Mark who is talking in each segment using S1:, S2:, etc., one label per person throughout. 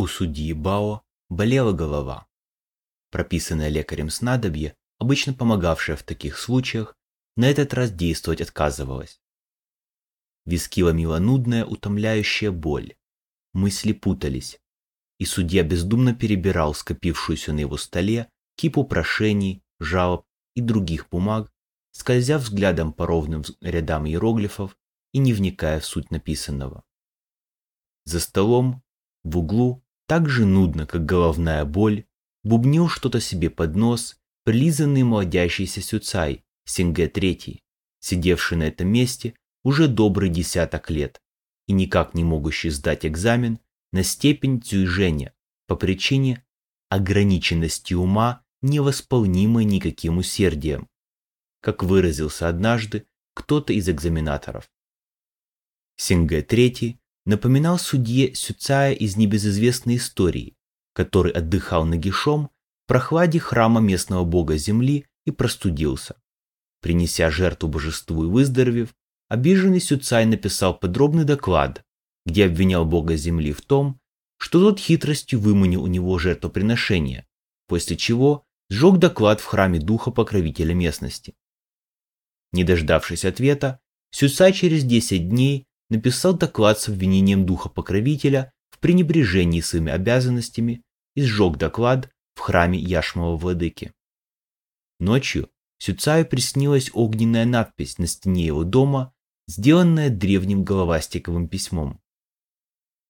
S1: У судьи Бао болела голова. Прописанное лекарем снадобье, обычно помогавшее в таких случаях, на этот раз действовать отказывалось. Виски ломила нудная, утомляющая боль. Мысли путались, и судья бездумно перебирал скопившуюся на его столе кипу прошений, жалоб и других бумаг, скользя взглядом по ровным рядам иероглифов и не вникая в суть написанного. За столом, в углу, так же нудно, как головная боль, бубнил что-то себе под нос прилизанный молодящийся Сюцай, Синге Третий, сидевший на этом месте уже добрый десяток лет и никак не могущий сдать экзамен на степень дзюйжэня по причине ограниченности ума, невосполнимой никаким усердием, как выразился однажды кто-то из экзаменаторов. Синге Третий напоминал судье Сюцая из небезызвестной истории, который отдыхал нагишом в прохладе храма местного бога земли и простудился. Принеся жертву божеству и выздоровев, обиженный Сюцай написал подробный доклад, где обвинял бога земли в том, что тот хитростью выманил у него жертвоприношение, после чего сжег доклад в храме духа покровителя местности. Не дождавшись ответа, Сюцай через 10 дней написал доклад с обвинением духа покровителя в пренебрежении своими обязанностями и сжег доклад в храме Яшмова владыки. Ночью Сюцаю приснилась огненная надпись на стене его дома, сделанная древним головастиковым письмом.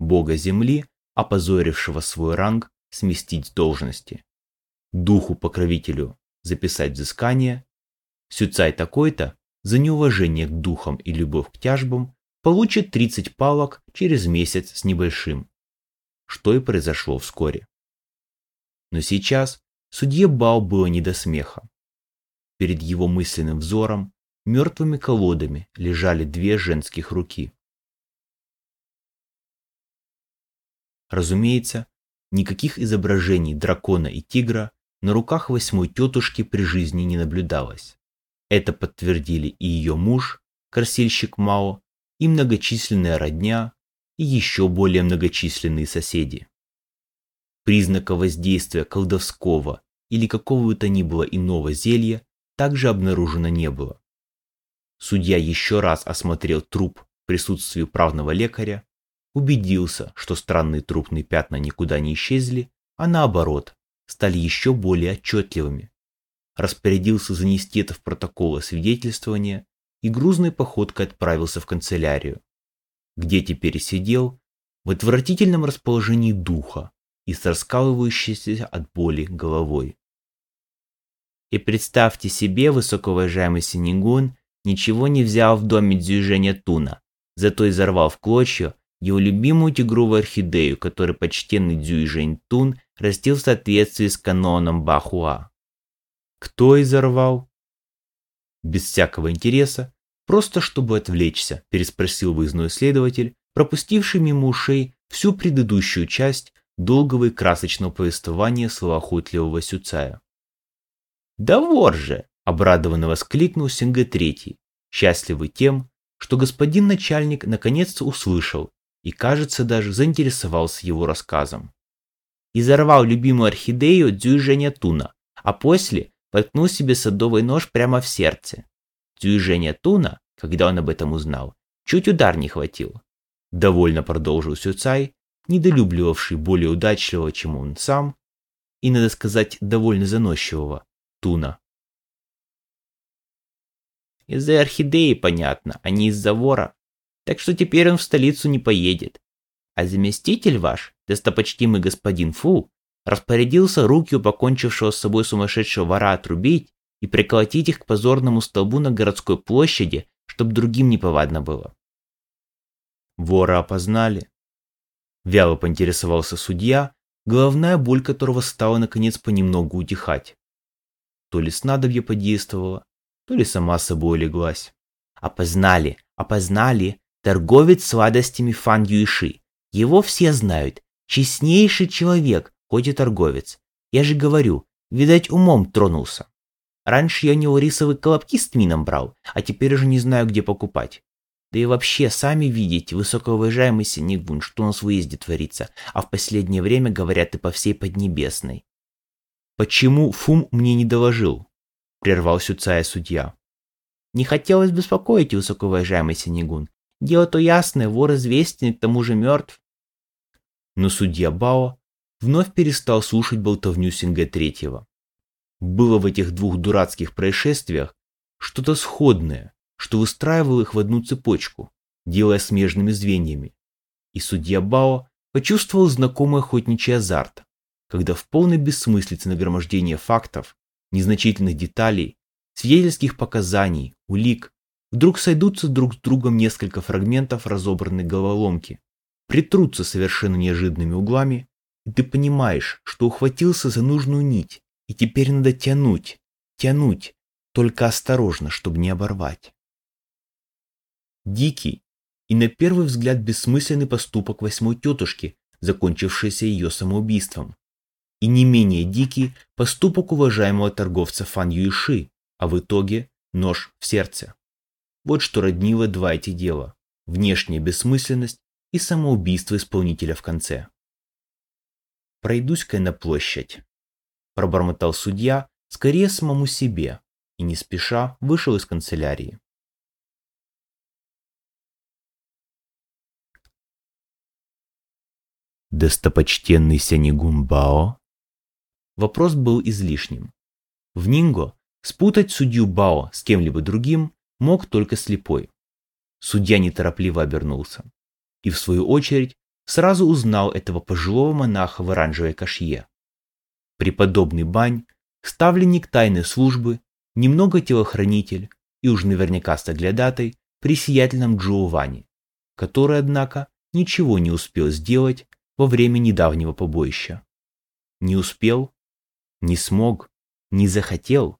S1: Бога земли, опозорившего свой ранг, сместить должности. Духу-покровителю записать взыскание. Сюцай такой-то за неуважение к духам и любовь к тяжбам получит 30 палок через месяц с небольшим. Что и произошло вскоре. Но сейчас судье Бао было не до смеха. Перед его мысленным взором мертвыми колодами лежали две женских руки. Разумеется, никаких изображений дракона и тигра на руках восьмой тетушки при жизни не наблюдалось. Это подтвердили и ее муж, корсельщик Мао, и многочисленная родня, и еще более многочисленные соседи. Признака воздействия колдовского или какого-то ни было иного зелья также обнаружено не было. Судья еще раз осмотрел труп в присутствии правного лекаря, убедился, что странные трупные пятна никуда не исчезли, а наоборот, стали еще более отчетливыми. Распорядился занести это в протокол освидетельствования и грузной походкой отправился в канцелярию, где теперь сидел в отвратительном расположении духа и с раскалывающейся от боли головой. И представьте себе, высокоуважаемый Синегун ничего не взял в доме движения Туна, зато изорвал в клочья его любимую тигровую орхидею, которую почтенный Дзюйжэнь Тун растил в соответствии с каноном Бахуа. Кто изорвал? Без всякого интереса, просто чтобы отвлечься, переспросил выездной следователь, пропустивший мимо ушей всю предыдущую часть долгого и красочного повествования словоохотливого Сюцая. «Да вор же!» – обрадованно воскликнул Синге Третий, счастливый тем, что господин начальник наконец-то услышал и, кажется, даже заинтересовался его рассказом. Изорвал любимую орхидею Дзюйжэня Туна, а после воткнул себе садовый нож прямо в сердце. Дзюйжэня Туна, когда он об этом узнал, чуть удар не хватил. Довольно продолжил Сюцай, недолюбливавший более удачливого, чем он сам, и, надо сказать, довольно заносчивого, Туна. Из-за орхидеи, понятно, а не из-за вора. Так что теперь он в столицу не поедет. А заместитель ваш, достопочтимый господин Фу, распорядился руки у покончившего с собой сумасшедшего вора отрубить и приколотить их к позорному столбу на городской площади, чтобы другим неповадно было. Вора опознали. Вяло поинтересовался судья, головная боль которого стала наконец понемногу утихать. То ли снадобье подействовало, то ли сама собой леглась. Опознали, опознали, торговец сладостями Фан Юиши. Его все знают, честнейший человек, хоть и торговец. Я же говорю, видать, умом тронулся. Раньше я у него рисовые колобки с тмином брал, а теперь уже не знаю, где покупать.
S2: Да и вообще, сами видите, высокоуважаемый Синегун, что у нас в уезде творится, а в последнее время говорят и по всей Поднебесной.
S1: «Почему Фум мне не доложил?» – прервал Сюцая судья.
S2: «Не хотелось беспокоить, высокоуважаемый Синегун. Дело то ясное, вор известен, к тому же мертв».
S1: Но судья Бао вновь перестал слушать болтовню Синге Третьего. Было в этих двух дурацких происшествиях что-то сходное, что выстраивало их в одну цепочку, делая смежными звеньями. И судья Бао почувствовал знакомый охотничий азарт, когда в полной бессмыслице нагромождения фактов, незначительных деталей, свидетельских показаний, улик, вдруг сойдутся друг с другом несколько фрагментов разобранной головоломки, притрутся совершенно неожиданными углами, и ты понимаешь, что ухватился за нужную нить, и теперь надо тянуть, тянуть, только осторожно, чтобы не оборвать. Дикий и на первый взгляд бессмысленный поступок восьмой тетушки, закончившийся ее самоубийством. И не менее дикий поступок уважаемого торговца Фан Юиши, а в итоге нож в сердце. Вот что роднило два эти дела – внешняя бессмысленность и самоубийство исполнителя в конце. «Пройдусь-ка на площадь», – пробормотал судья, скорее самому себе, и не спеша вышел из канцелярии. достопочтенный Сянигун Бао? Вопрос был излишним. В Нинго спутать судью Бао с кем-либо другим мог только слепой. Судья неторопливо обернулся и, в свою очередь, сразу узнал этого пожилого монаха в оранжевой кашье. Преподобный Бань, ставленник тайной службы, немного телохранитель и уж наверняка соглядатай при сиятельном Джоуване, который, однако, ничего не успел сделать во время недавнего побоища. Не успел, не смог, не захотел.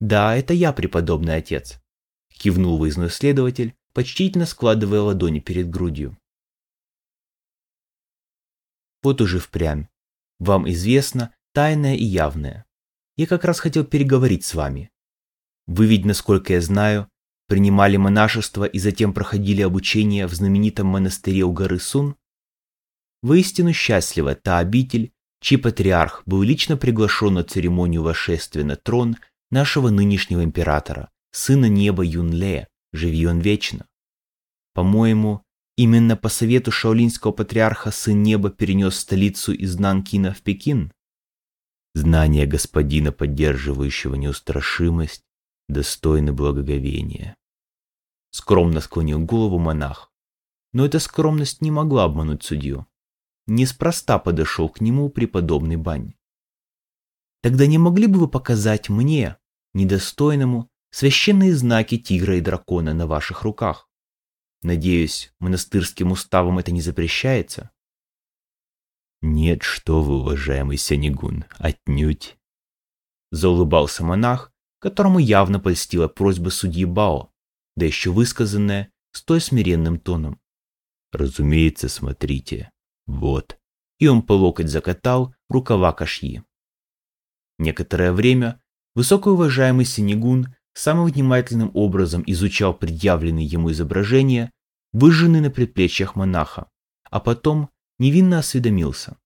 S1: Да, это я, преподобный отец, кивнул выездной следователь, почтительно складывая ладони перед грудью. Вот уже впрямь. Вам известно тайное и явное. Я как раз хотел переговорить с вами. Вы ведь, насколько я знаю, принимали монашество и затем проходили обучение в знаменитом монастыре у горы Сун? Воистину счастлива та обитель, чей патриарх был лично приглашен на церемонию вошествия на трон нашего нынешнего императора, сына неба Юнле, живи он вечно. По-моему, именно по совету шаолинского патриарха сын неба перенес столицу из Нанкина в Пекин. Знание господина, поддерживающего неустрашимость, достойны благоговения. Скромно склонил голову монах, но эта скромность не могла обмануть судью неспроста подошел к нему преподобный Бань. Тогда не могли бы вы показать мне, недостойному, священные знаки тигра и дракона на ваших руках? Надеюсь, монастырским уставом это не запрещается? Нет, что вы, уважаемый Сянигун, отнюдь. Заулыбался монах, которому явно польстила просьба судьи Бао, да еще высказанная столь смиренным тоном. Разумеется, смотрите, вот. И он по локоть закатал рукава кашьи. Некоторое время высокоуважаемый Синегун самым внимательным образом изучал предъявленные ему изображения, выжженные на предплечьях монаха, а потом невинно осведомился.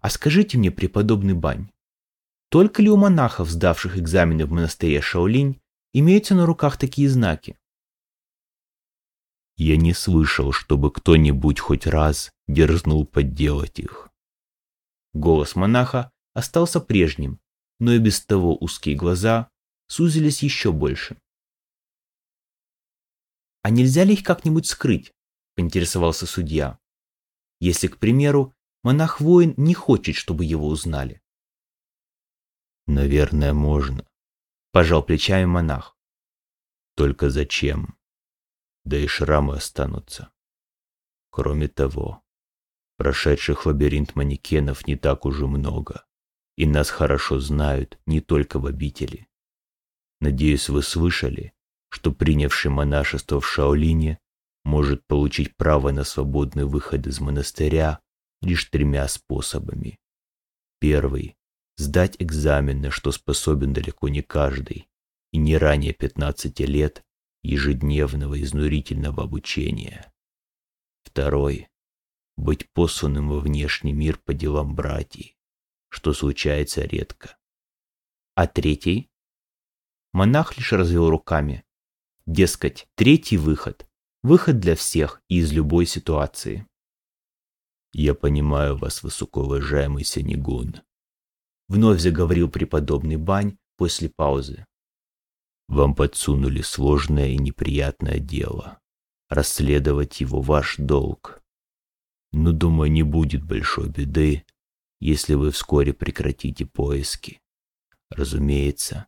S1: «А скажите мне, преподобный Бань, только ли у монахов, сдавших экзамены в монастыре Шаолинь, имеются на руках такие знаки?» Я не слышал, чтобы кто-нибудь хоть раз дерзнул подделать их. Голос монаха остался прежним, но и без того узкие глаза сузились еще больше. «А нельзя ли их как-нибудь скрыть?» – поинтересовался судья. «Если, к примеру, монах-воин не хочет, чтобы его узнали». «Наверное, можно», – пожал плечами монах. «Только зачем? Да и шрамы останутся. Кроме того, Прошедших лабиринт манекенов не так уже много, и нас хорошо знают не только в обители. Надеюсь, вы слышали, что принявший монашество в Шаолине может получить право на свободный выход из монастыря лишь тремя способами. Первый – сдать экзамен, на что способен далеко не каждый, и не ранее 15 лет, ежедневного изнурительного обучения. Второй — быть посланным во внешний мир по делам братьев, что случается редко.
S2: А третий? Монах лишь развел руками. Дескать, третий выход — выход для всех и из любой ситуации.
S1: «Я понимаю вас, высокоуважаемый Сенегун», — вновь заговорил преподобный Бань после паузы. «Вам подсунули сложное и неприятное дело. Расследовать его ваш долг. Но, думаю, не будет большой беды, если вы вскоре прекратите поиски. Разумеется,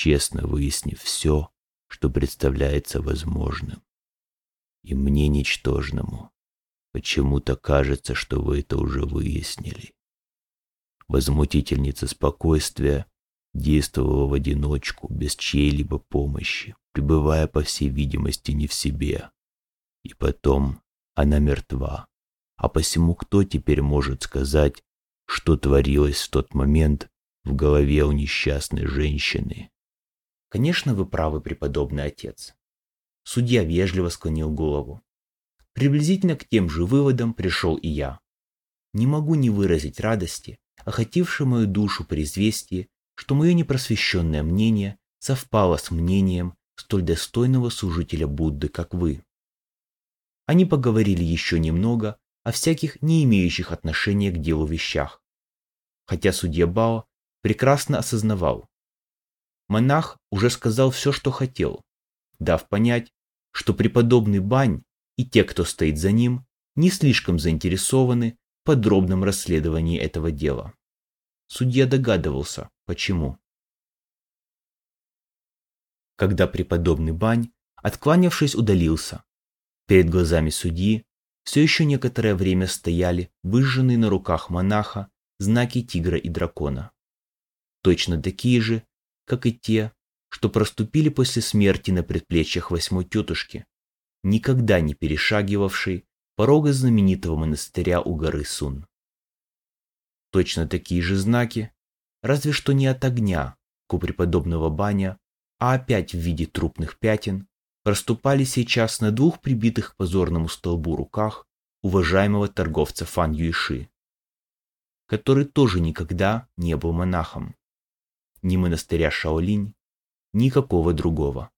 S1: честно выяснив все, что представляется возможным. И мне ничтожному Почему-то кажется, что вы это уже выяснили. Возмутительница спокойствия действовала в одиночку, без чьей-либо помощи, пребывая, по всей видимости, не в себе. И потом она мертва. А посему кто теперь может сказать, что творилось в тот момент в голове у несчастной женщины?
S2: Конечно, вы правы, преподобный отец. Судья вежливо склонил голову. Приблизительно к тем же выводам пришел и я. Не могу не выразить радости, охотившей мою душу при известии, что мое непросвещенное мнение совпало с мнением столь достойного служителя Будды, как вы. Они поговорили еще немного о всяких не имеющих отношения к делу вещах. Хотя судья Бао прекрасно осознавал. Монах уже сказал все, что хотел, дав понять, что преподобный Бань и те, кто стоит за ним, не слишком заинтересованы в подробном расследовании этого дела. Судья догадывался, почему. Когда преподобный Бань, откланявшись, удалился, перед глазами судьи все еще некоторое время стояли выжженные на руках монаха знаки тигра и дракона. Точно такие же, как и те, что проступили после смерти на предплечьях восьмой тетушки, никогда не перешагивавший порога знаменитого монастыря у горы Сун. Точно такие же знаки, разве что не от огня, у преподобного баня, а опять в виде трупных пятен, проступали сейчас на двух прибитых к позорному столбу руках уважаемого торговца Фан Юиши, который тоже никогда не был монахом. Ни монастыря Шаолинь, никакого другого.